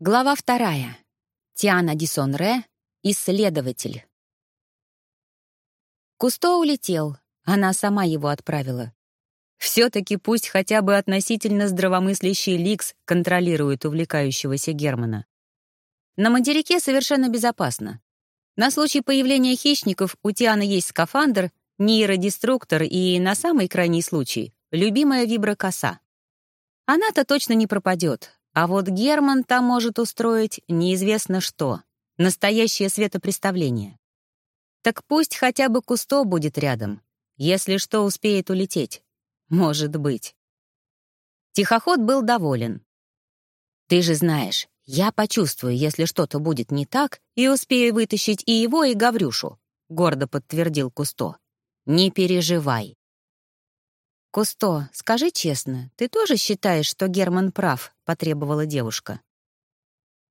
Глава вторая. Тиана Дисонре, исследователь. Кусто улетел, она сама его отправила. Все-таки пусть хотя бы относительно здравомыслящий Ликс контролирует увлекающегося Германа. На материке совершенно безопасно. На случай появления хищников у Тианы есть скафандр, нейродеструктор и, на самый крайний случай, любимая виброкоса. Она-то точно не пропадет, а вот Герман там может устроить неизвестно что. Настоящее светопреставление. Так пусть хотя бы Кусто будет рядом. Если что, успеет улететь. Может быть. Тихоход был доволен. «Ты же знаешь, я почувствую, если что-то будет не так, и успею вытащить и его, и Гаврюшу», — гордо подтвердил Кусто. «Не переживай. «Кусто, скажи честно, ты тоже считаешь, что Герман прав?» — потребовала девушка.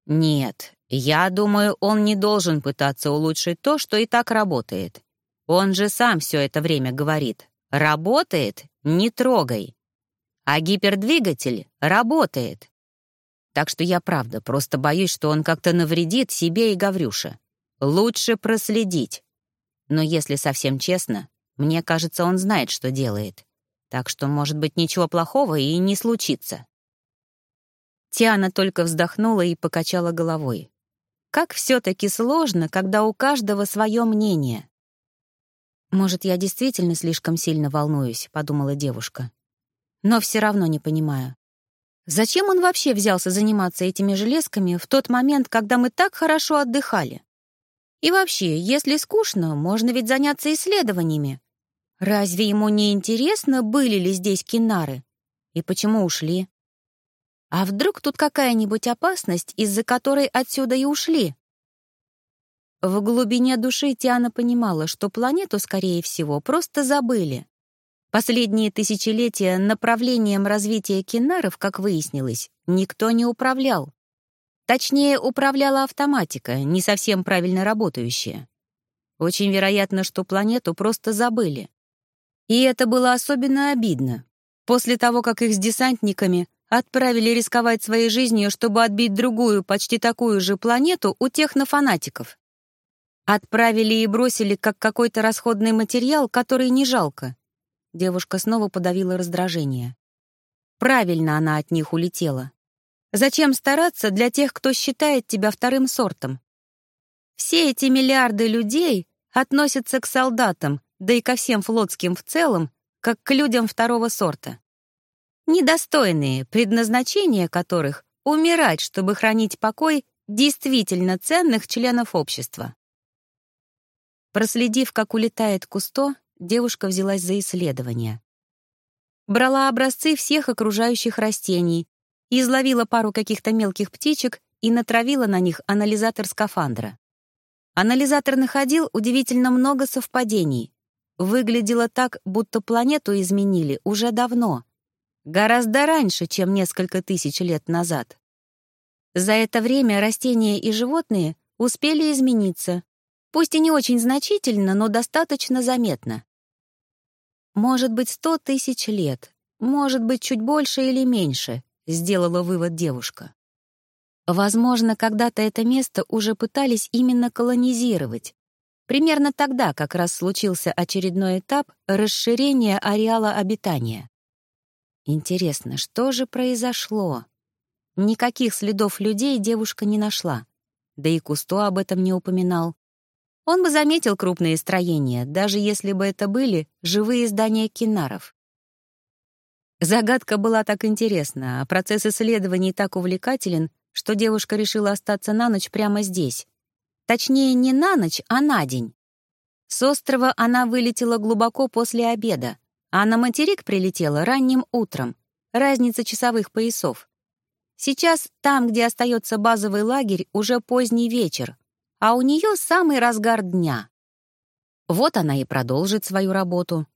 «Нет, я думаю, он не должен пытаться улучшить то, что и так работает. Он же сам все это время говорит. Работает — не трогай. А гипердвигатель работает. Так что я правда просто боюсь, что он как-то навредит себе и Гаврюше. Лучше проследить. Но если совсем честно, мне кажется, он знает, что делает. Так что, может быть, ничего плохого и не случится. Тиана только вздохнула и покачала головой. Как все-таки сложно, когда у каждого свое мнение. «Может, я действительно слишком сильно волнуюсь», — подумала девушка. «Но все равно не понимаю. Зачем он вообще взялся заниматься этими железками в тот момент, когда мы так хорошо отдыхали? И вообще, если скучно, можно ведь заняться исследованиями, Разве ему не интересно, были ли здесь кинары? И почему ушли? А вдруг тут какая-нибудь опасность, из-за которой отсюда и ушли? В глубине души Тиана понимала, что планету, скорее всего, просто забыли. Последние тысячелетия направлением развития кинаров, как выяснилось, никто не управлял. Точнее, управляла автоматика, не совсем правильно работающая. Очень вероятно, что планету просто забыли. И это было особенно обидно. После того, как их с десантниками отправили рисковать своей жизнью, чтобы отбить другую, почти такую же планету у технофанатиков. Отправили и бросили как какой-то расходный материал, который не жалко. Девушка снова подавила раздражение. Правильно она от них улетела. Зачем стараться для тех, кто считает тебя вторым сортом? Все эти миллиарды людей относятся к солдатам, да и ко всем флотским в целом, как к людям второго сорта. Недостойные, предназначение которых — умирать, чтобы хранить покой действительно ценных членов общества. Проследив, как улетает Кусто, девушка взялась за исследование. Брала образцы всех окружающих растений, изловила пару каких-то мелких птичек и натравила на них анализатор скафандра. Анализатор находил удивительно много совпадений, выглядело так, будто планету изменили уже давно, гораздо раньше, чем несколько тысяч лет назад. За это время растения и животные успели измениться, пусть и не очень значительно, но достаточно заметно. Может быть, сто тысяч лет, может быть, чуть больше или меньше, сделала вывод девушка. Возможно, когда-то это место уже пытались именно колонизировать, Примерно тогда как раз случился очередной этап расширения ареала обитания. Интересно, что же произошло? Никаких следов людей девушка не нашла. Да и Кусто об этом не упоминал. Он бы заметил крупные строения, даже если бы это были живые здания кинаров. Загадка была так интересна, а процесс исследований так увлекателен, что девушка решила остаться на ночь прямо здесь, Точнее, не на ночь, а на день. С острова она вылетела глубоко после обеда, а на материк прилетела ранним утром. Разница часовых поясов. Сейчас там, где остается базовый лагерь, уже поздний вечер, а у нее самый разгар дня. Вот она и продолжит свою работу.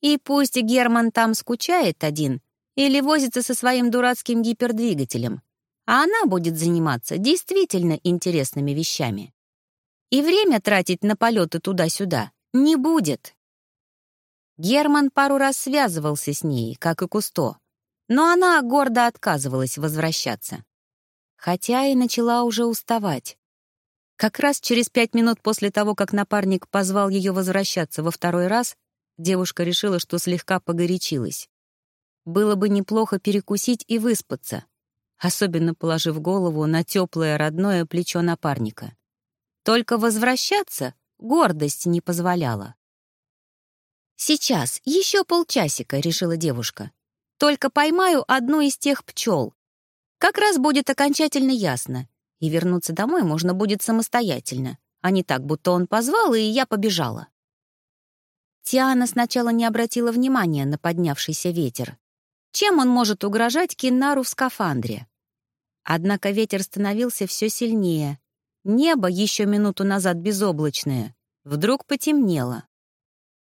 И пусть Герман там скучает один или возится со своим дурацким гипердвигателем, а она будет заниматься действительно интересными вещами и время тратить на полеты туда-сюда не будет. Герман пару раз связывался с ней, как и Кусто, но она гордо отказывалась возвращаться. хотя и начала уже уставать. Как раз через пять минут после того, как напарник позвал ее возвращаться во второй раз, девушка решила, что слегка погорячилась. Было бы неплохо перекусить и выспаться, особенно положив голову на теплое родное плечо напарника. Только возвращаться гордость не позволяла. «Сейчас, еще полчасика», — решила девушка. «Только поймаю одну из тех пчел. Как раз будет окончательно ясно, и вернуться домой можно будет самостоятельно, а не так, будто он позвал, и я побежала. Тиана сначала не обратила внимания на поднявшийся ветер. Чем он может угрожать Киннару в скафандре? Однако ветер становился все сильнее. Небо, еще минуту назад безоблачное, вдруг потемнело.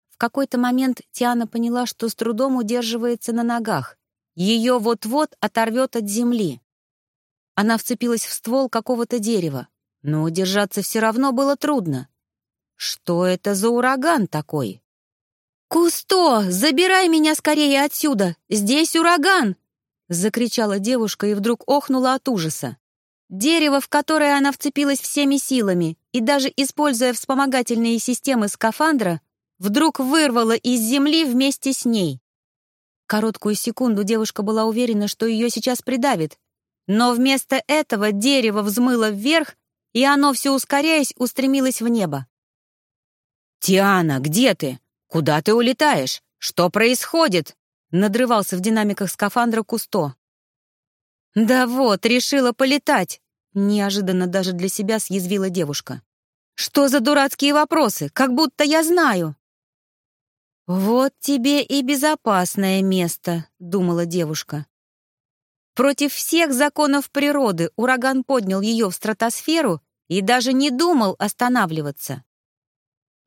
В какой-то момент Тиана поняла, что с трудом удерживается на ногах. Ее вот-вот оторвет от земли. Она вцепилась в ствол какого-то дерева, но удержаться все равно было трудно. Что это за ураган такой? «Кусто, забирай меня скорее отсюда! Здесь ураган!» — закричала девушка и вдруг охнула от ужаса. Дерево, в которое она вцепилась всеми силами и даже используя вспомогательные системы скафандра, вдруг вырвало из земли вместе с ней. Короткую секунду девушка была уверена, что ее сейчас придавит, но вместо этого дерево взмыло вверх, и оно, все ускоряясь, устремилось в небо. «Тиана, где ты? Куда ты улетаешь? Что происходит?» надрывался в динамиках скафандра Кусто. «Да вот, решила полетать!» неожиданно даже для себя съязвила девушка. «Что за дурацкие вопросы? Как будто я знаю!» «Вот тебе и безопасное место», — думала девушка. Против всех законов природы ураган поднял ее в стратосферу и даже не думал останавливаться.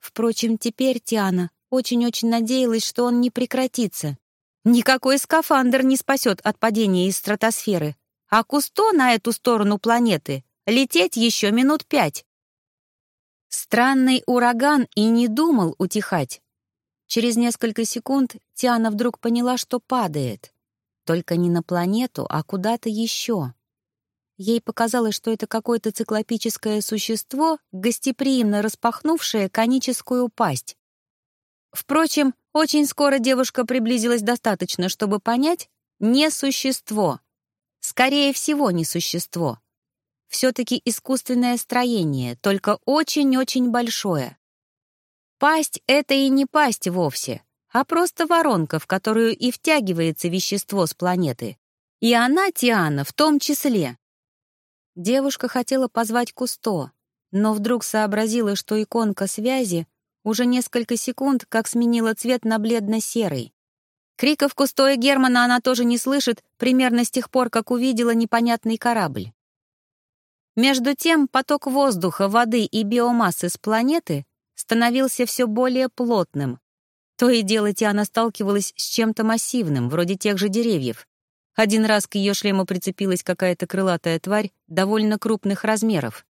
Впрочем, теперь Тиана очень-очень надеялась, что он не прекратится. Никакой скафандр не спасет от падения из стратосферы, а Кусто на эту сторону планеты лететь еще минут пять. Странный ураган и не думал утихать. Через несколько секунд Тиана вдруг поняла, что падает. Только не на планету, а куда-то еще. Ей показалось, что это какое-то циклопическое существо, гостеприимно распахнувшее коническую пасть. Впрочем, очень скоро девушка приблизилась достаточно, чтобы понять — не существо. Скорее всего, не существо. Все-таки искусственное строение, только очень-очень большое. Пасть — это и не пасть вовсе а просто воронка, в которую и втягивается вещество с планеты. И она, Тиана, в том числе. Девушка хотела позвать Кусто, но вдруг сообразила, что иконка связи уже несколько секунд как сменила цвет на бледно-серый. Криков Кусто Германа она тоже не слышит примерно с тех пор, как увидела непонятный корабль. Между тем поток воздуха, воды и биомассы с планеты становился все более плотным, то и дело Тиана сталкивалась с чем-то массивным, вроде тех же деревьев. Один раз к ее шлему прицепилась какая-то крылатая тварь довольно крупных размеров.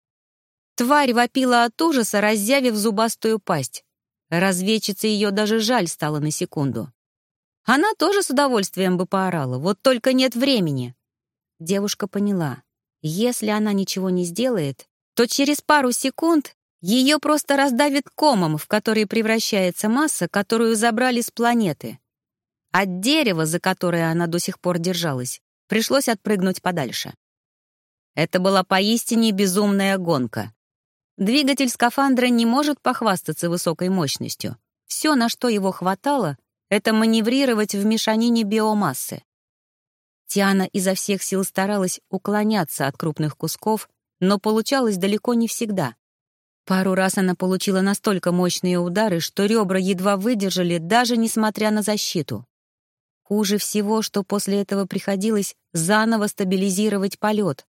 Тварь вопила от ужаса, разъявив зубастую пасть. Разведчице ее даже жаль стало на секунду. Она тоже с удовольствием бы поорала, вот только нет времени. Девушка поняла, если она ничего не сделает, то через пару секунд ее просто раздавит комом, в который превращается масса, которую забрали с планеты. От дерева, за которое она до сих пор держалась, пришлось отпрыгнуть подальше. Это была поистине безумная гонка. Двигатель скафандра не может похвастаться высокой мощностью. Все, на что его хватало, это маневрировать в мешанине биомассы. Тиана изо всех сил старалась уклоняться от крупных кусков, но получалось далеко не всегда. Пару раз она получила настолько мощные удары, что ребра едва выдержали, даже несмотря на защиту. Хуже всего, что после этого приходилось заново стабилизировать полет.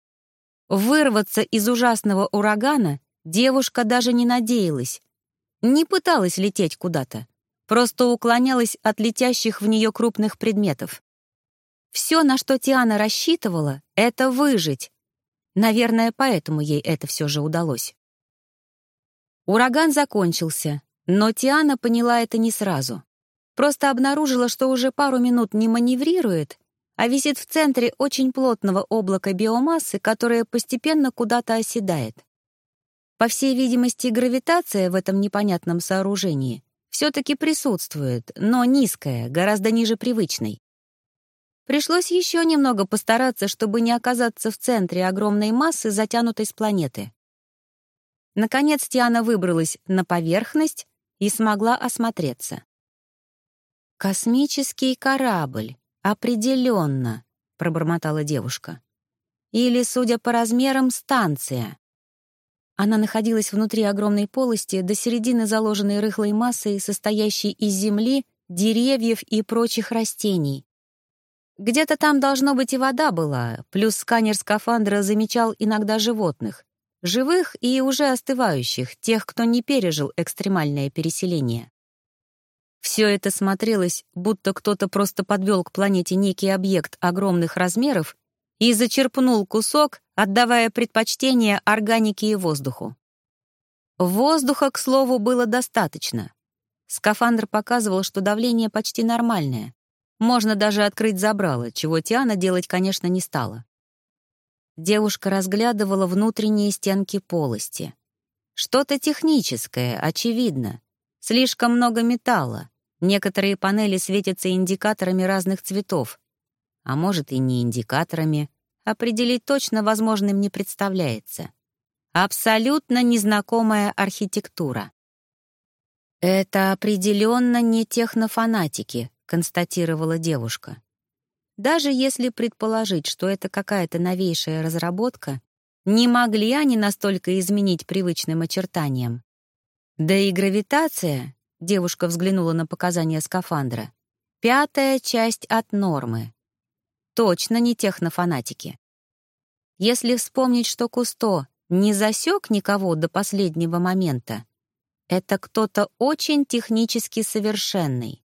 Вырваться из ужасного урагана девушка даже не надеялась. Не пыталась лететь куда-то, просто уклонялась от летящих в нее крупных предметов. Все, на что Тиана рассчитывала, — это выжить. Наверное, поэтому ей это все же удалось. Ураган закончился, но Тиана поняла это не сразу. Просто обнаружила, что уже пару минут не маневрирует, а висит в центре очень плотного облака биомассы, которое постепенно куда-то оседает. По всей видимости, гравитация в этом непонятном сооружении все-таки присутствует, но низкая, гораздо ниже привычной. Пришлось еще немного постараться, чтобы не оказаться в центре огромной массы, затянутой с планеты. Наконец Тиана выбралась на поверхность и смогла осмотреться. «Космический корабль, определенно», — пробормотала девушка. «Или, судя по размерам, станция». Она находилась внутри огромной полости до середины заложенной рыхлой массой, состоящей из земли, деревьев и прочих растений. Где-то там должно быть и вода была, плюс сканер скафандра замечал иногда животных. Живых и уже остывающих, тех, кто не пережил экстремальное переселение. Все это смотрелось, будто кто-то просто подвел к планете некий объект огромных размеров и зачерпнул кусок, отдавая предпочтение органике и воздуху. Воздуха, к слову, было достаточно. Скафандр показывал, что давление почти нормальное. Можно даже открыть забрало, чего Тиана делать, конечно, не стала. Девушка разглядывала внутренние стенки полости. Что-то техническое, очевидно. Слишком много металла. Некоторые панели светятся индикаторами разных цветов. А может, и не индикаторами. Определить точно возможным не представляется. Абсолютно незнакомая архитектура. «Это определенно не технофанатики», — констатировала девушка. Даже если предположить, что это какая-то новейшая разработка, не могли они настолько изменить привычным очертаниям. Да и гравитация, Девушка взглянула на показания скафандра. Пятая часть от нормы. Точно не технофанатики. Если вспомнить, что Кусто не засек никого до последнего момента, это кто-то очень технически совершенный.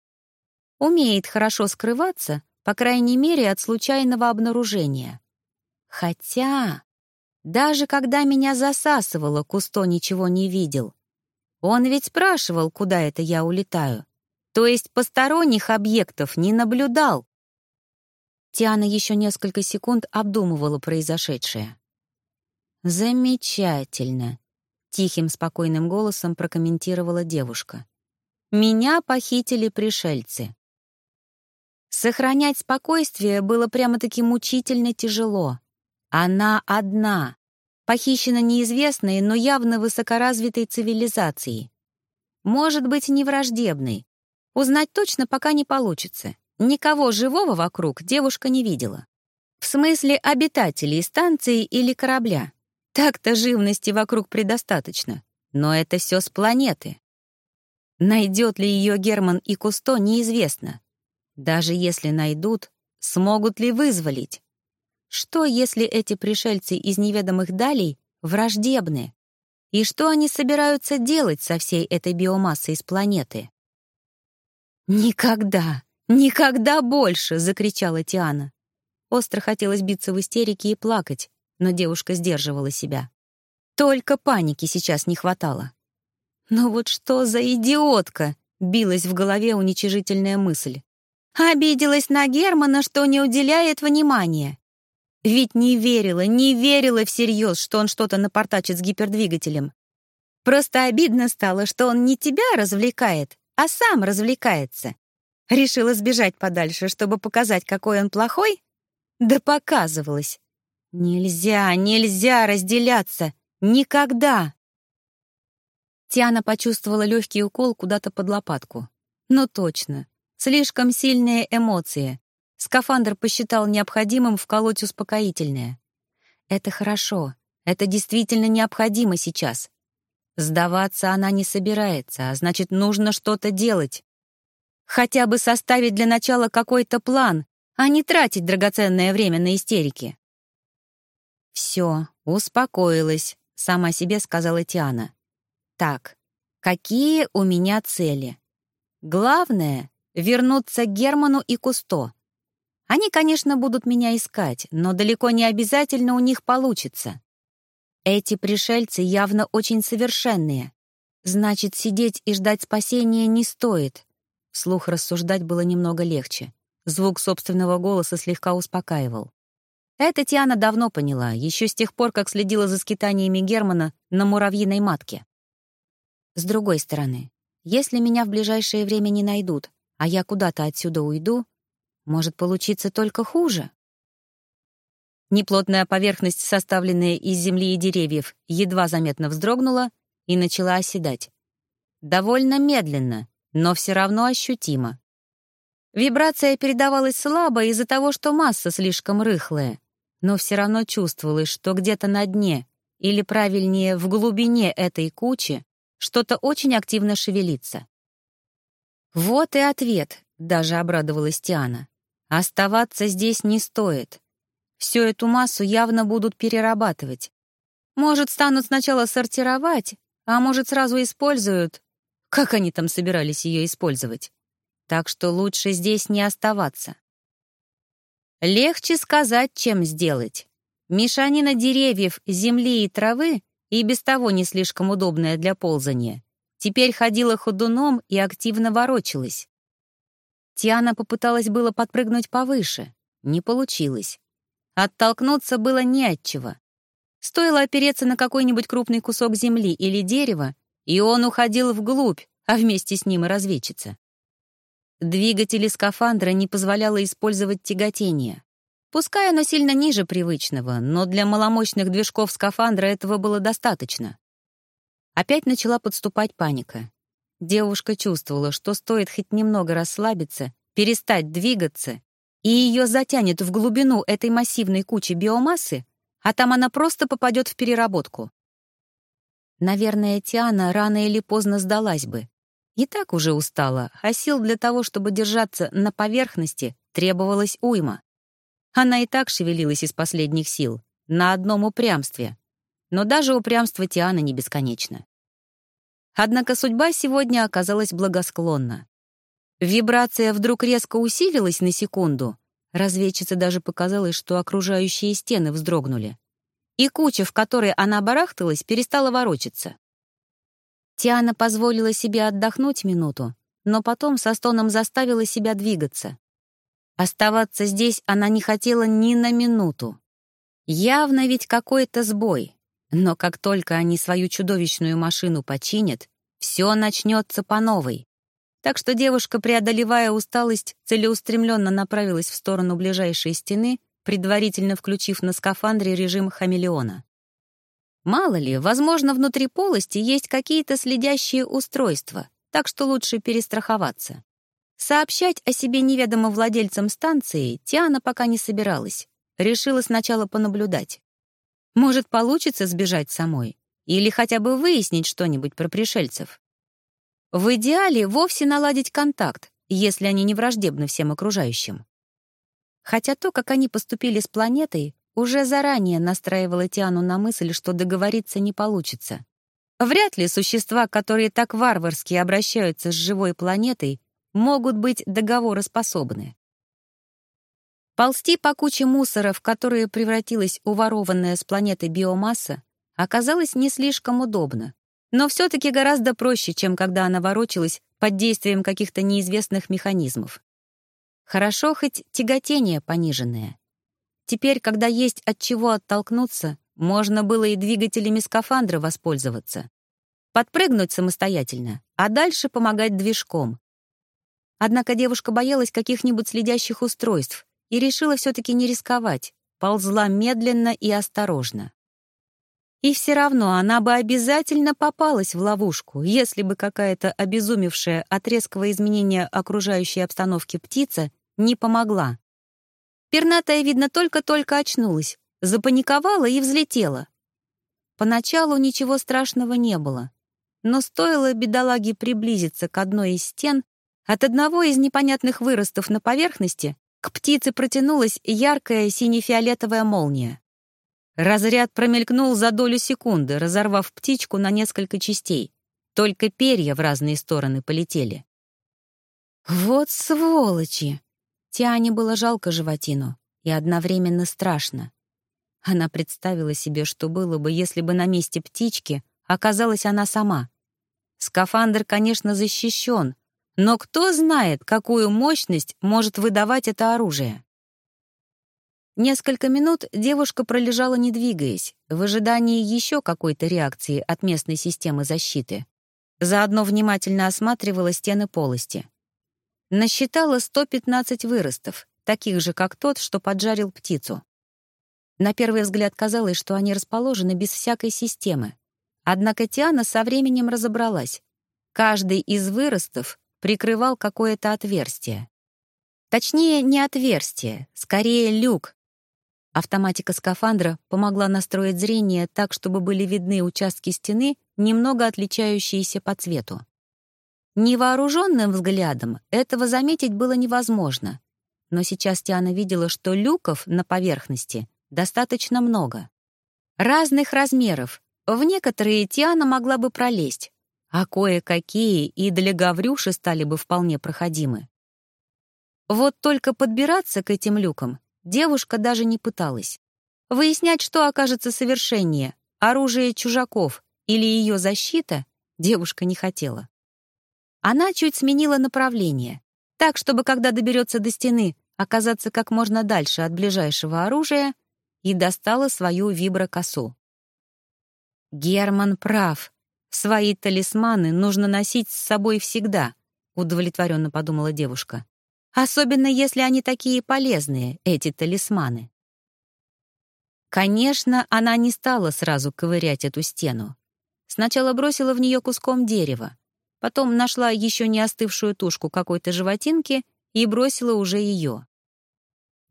Умеет хорошо скрываться, по крайней мере, от случайного обнаружения. Хотя, даже когда меня засасывало, Кусто ничего не видел. Он ведь спрашивал, куда это я улетаю. То есть посторонних объектов не наблюдал. Тиана еще несколько секунд обдумывала произошедшее. «Замечательно», — тихим, спокойным голосом прокомментировала девушка. «Меня похитили пришельцы». Сохранять спокойствие было прямо-таки мучительно тяжело. Она одна, похищена неизвестной, но явно высокоразвитой цивилизацией. Может быть, не враждебной. Узнать точно пока не получится. Никого живого вокруг девушка не видела. В смысле обитателей станции или корабля. Так-то живности вокруг предостаточно. Но это все с планеты. Найдет ли ее Герман и Кусто, неизвестно. Даже если найдут, смогут ли вызволить? Что, если эти пришельцы из неведомых далей враждебны? И что они собираются делать со всей этой биомассой с планеты? «Никогда, никогда больше!» — закричала Тиана. Остро хотелось биться в истерике и плакать, но девушка сдерживала себя. Только паники сейчас не хватало. «Но вот что за идиотка!» — билась в голове уничижительная мысль. «Обиделась на Германа, что не уделяет внимания. Ведь не верила, не верила всерьез, что он что-то напортачит с гипердвигателем. Просто обидно стало, что он не тебя развлекает, а сам развлекается. Решила сбежать подальше, чтобы показать, какой он плохой? Да показывалась. Нельзя, нельзя разделяться. Никогда. Тиана почувствовала легкий укол куда-то под лопатку. Ну точно. Слишком сильные эмоции. Скафандр посчитал необходимым вколоть успокоительное. Это хорошо. Это действительно необходимо сейчас. Сдаваться она не собирается, а значит, нужно что-то делать. Хотя бы составить для начала какой-то план, а не тратить драгоценное время на истерики. «Все, успокоилась», — сама себе сказала Тиана. «Так, какие у меня цели? Главное — вернуться к Герману и Кусто. Они, конечно, будут меня искать, но далеко не обязательно у них получится. Эти пришельцы явно очень совершенные. Значит, сидеть и ждать спасения не стоит. Слух рассуждать было немного легче. Звук собственного голоса слегка успокаивал. Это Тиана давно поняла, еще с тех пор, как следила за скитаниями Германа на муравьиной матке. С другой стороны, если меня в ближайшее время не найдут, а я куда-то отсюда уйду, может получиться только хуже. Неплотная поверхность, составленная из земли и деревьев, едва заметно вздрогнула и начала оседать. Довольно медленно, но все равно ощутимо. Вибрация передавалась слабо из-за того, что масса слишком рыхлая, но все равно чувствовалось, что где-то на дне, или правильнее, в глубине этой кучи, что-то очень активно шевелится. Вот и ответ, даже обрадовалась Тиана. Оставаться здесь не стоит. Всю эту массу явно будут перерабатывать. Может, станут сначала сортировать, а может, сразу используют. Как они там собирались ее использовать? Так что лучше здесь не оставаться. Легче сказать, чем сделать. Мешанина деревьев, земли и травы, и без того не слишком удобная для ползания, теперь ходила ходуном и активно ворочалась. Тиана попыталась было подпрыгнуть повыше. Не получилось. Оттолкнуться было не от. Стоило опереться на какой-нибудь крупный кусок земли или дерева, и он уходил вглубь, а вместе с ним и разведчица. Двигатели скафандра не позволяло использовать тяготение. Пускай оно сильно ниже привычного, но для маломощных движков скафандра этого было достаточно. Опять начала подступать паника. Девушка чувствовала, что стоит хоть немного расслабиться, перестать двигаться, и ее затянет в глубину этой массивной кучи биомассы, а там она просто попадет в переработку. Наверное, Тиана рано или поздно сдалась бы. И так уже устала, а сил для того, чтобы держаться на поверхности, требовалось уйма. Она и так шевелилась из последних сил, на одном упрямстве. Но даже упрямство Тианы не бесконечно. Однако судьба сегодня оказалась благосклонна. Вибрация вдруг резко усилилась на секунду. Разведчице даже показалось, что окружающие стены вздрогнули. И куча, в которой она барахталась, перестала ворочаться. Тиана позволила себе отдохнуть минуту, но потом со стоном заставила себя двигаться. Оставаться здесь она не хотела ни на минуту. Явно ведь какой-то сбой. Но как только они свою чудовищную машину починят, все начнется по новой. Так что девушка, преодолевая усталость, целеустремленно направилась в сторону ближайшей стены, предварительно включив на скафандре режим хамелеона. Мало ли, возможно, внутри полости есть какие-то следящие устройства, так что лучше перестраховаться. Сообщать о себе неведомым владельцам станции Тиана пока не собиралась. Решила сначала понаблюдать. Может, получится сбежать самой? Или хотя бы выяснить что-нибудь про пришельцев? В идеале вовсе наладить контакт, если они не враждебны всем окружающим. Хотя то, как они поступили с планетой, уже заранее настраивало Тиану на мысль, что договориться не получится. Вряд ли существа, которые так варварски обращаются с живой планетой, могут быть договороспособны. Ползти по куче мусора, в которую превратилась уворованная с планеты биомасса, оказалось не слишком удобно но все-таки гораздо проще, чем когда она ворочалась под действием каких-то неизвестных механизмов. Хорошо хоть тяготение пониженное. Теперь, когда есть от чего оттолкнуться, можно было и двигателями скафандра воспользоваться. Подпрыгнуть самостоятельно, а дальше помогать движком. Однако девушка боялась каких-нибудь следящих устройств и решила все-таки не рисковать, ползла медленно и осторожно. И все равно она бы обязательно попалась в ловушку, если бы какая-то обезумевшая от резкого изменения окружающей обстановки птица не помогла. Пернатая, видно, только-только очнулась, запаниковала и взлетела. Поначалу ничего страшного не было, но стоило бедолаге приблизиться к одной из стен, от одного из непонятных выростов на поверхности к птице протянулась яркая сине-фиолетовая молния. Разряд промелькнул за долю секунды, разорвав птичку на несколько частей. Только перья в разные стороны полетели. «Вот сволочи!» Тиане было жалко животину и одновременно страшно. Она представила себе, что было бы, если бы на месте птички оказалась она сама. Скафандр, конечно, защищен, Но кто знает, какую мощность может выдавать это оружие? Несколько минут девушка пролежала, не двигаясь, в ожидании еще какой-то реакции от местной системы защиты. Заодно внимательно осматривала стены полости. Насчитала 115 выростов, таких же, как тот, что поджарил птицу. На первый взгляд казалось, что они расположены без всякой системы. Однако Тиана со временем разобралась. Каждый из выростов прикрывал какое-то отверстие. Точнее, не отверстие, скорее люк, Автоматика скафандра помогла настроить зрение так, чтобы были видны участки стены, немного отличающиеся по цвету. Невооруженным взглядом этого заметить было невозможно, но сейчас Тиана видела, что люков на поверхности достаточно много. Разных размеров, в некоторые Тиана могла бы пролезть, а кое-какие и для Гаврюши стали бы вполне проходимы. Вот только подбираться к этим люкам девушка даже не пыталась. Выяснять, что окажется совершеннее, оружие чужаков или ее защита, девушка не хотела. Она чуть сменила направление, так, чтобы, когда доберется до стены, оказаться как можно дальше от ближайшего оружия, и достала свою виброкосу. Герман прав. Свои талисманы нужно носить с собой всегда, удовлетворенно подумала девушка. Особенно если они такие полезные, эти талисманы. Конечно, она не стала сразу ковырять эту стену. Сначала бросила в нее куском дерева, потом нашла еще не остывшую тушку какой-то животинки и бросила уже ее.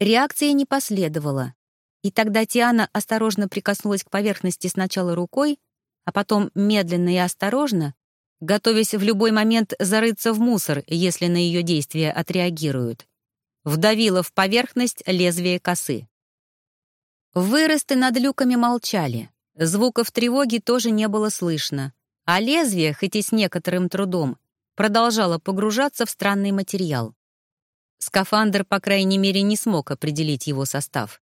Реакции не последовало, и тогда Тиана осторожно прикоснулась к поверхности сначала рукой, а потом медленно и осторожно готовясь в любой момент зарыться в мусор, если на ее действия отреагируют. Вдавила в поверхность лезвие косы. Выросты над люками молчали. Звуков тревоги тоже не было слышно. А лезвие, хоть и с некоторым трудом, продолжало погружаться в странный материал. Скафандр, по крайней мере, не смог определить его состав.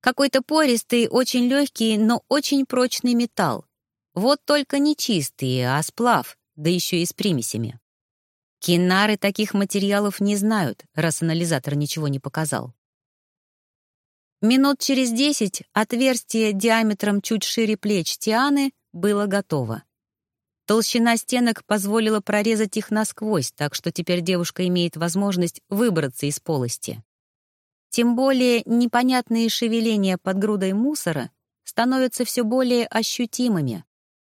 Какой-то пористый, очень легкий, но очень прочный металл. Вот только не чистый, а сплав, да еще и с примесями. Кинары таких материалов не знают, раз анализатор ничего не показал. Минут через десять отверстие диаметром чуть шире плеч Тианы было готово. Толщина стенок позволила прорезать их насквозь, так что теперь девушка имеет возможность выбраться из полости. Тем более непонятные шевеления под грудой мусора становятся все более ощутимыми.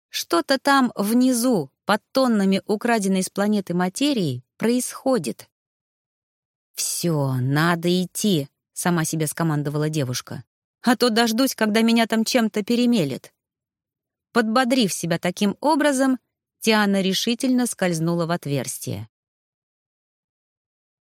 Что-то там внизу, под тоннами украденной с планеты материи происходит. «Все, надо идти», — сама себе скомандовала девушка. «А то дождусь, когда меня там чем-то перемелет». Подбодрив себя таким образом, Тиана решительно скользнула в отверстие.